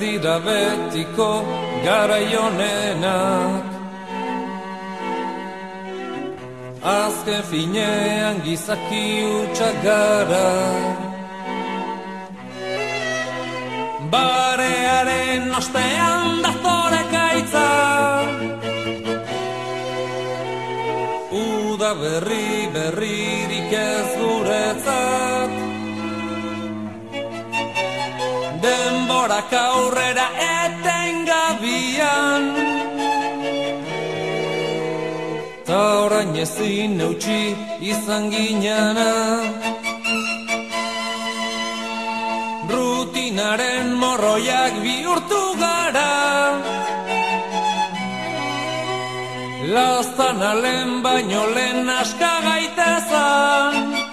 dira betiko gara jonenak. Azken finean gizaki utxak gara. Barearen ostean dazore kaitza Uda berri berririk ez guretzat Denborak aurrera eten gabian Ta orain ezin eutxi izan ginana rutinaren morroiak bihurtu gara. Lastan alen baino lehen aska gaitezan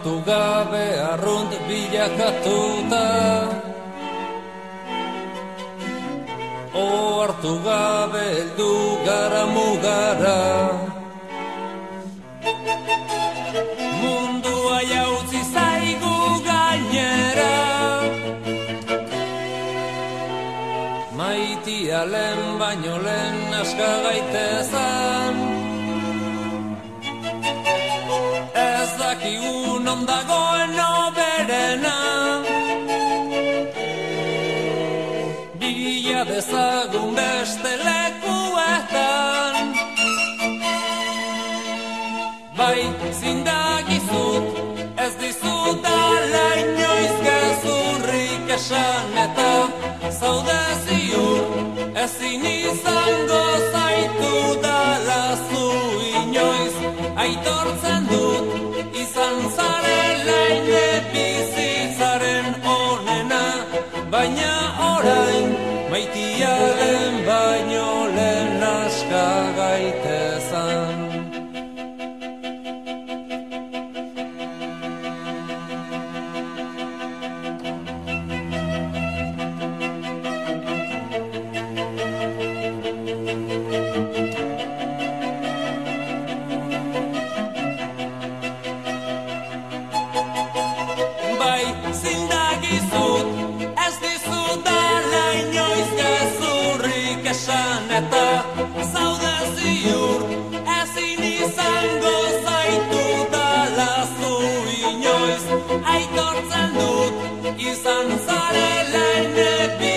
hartu gabe arrunt bilakatuta O hartu gabe eldu gara mugara Mundua jautzi zaigu gainera Maitia lehen baino lehen aska gaitezan. Ez dakigu non dagoen oberena Bila dezagun beste lekuetan Bai, zindagizut, ez dizut ala inoiz gezurrik esan eta zaude ziur ezin izango zaitu dala zu inoiz aitortzen dut aitortzen dut izan zarela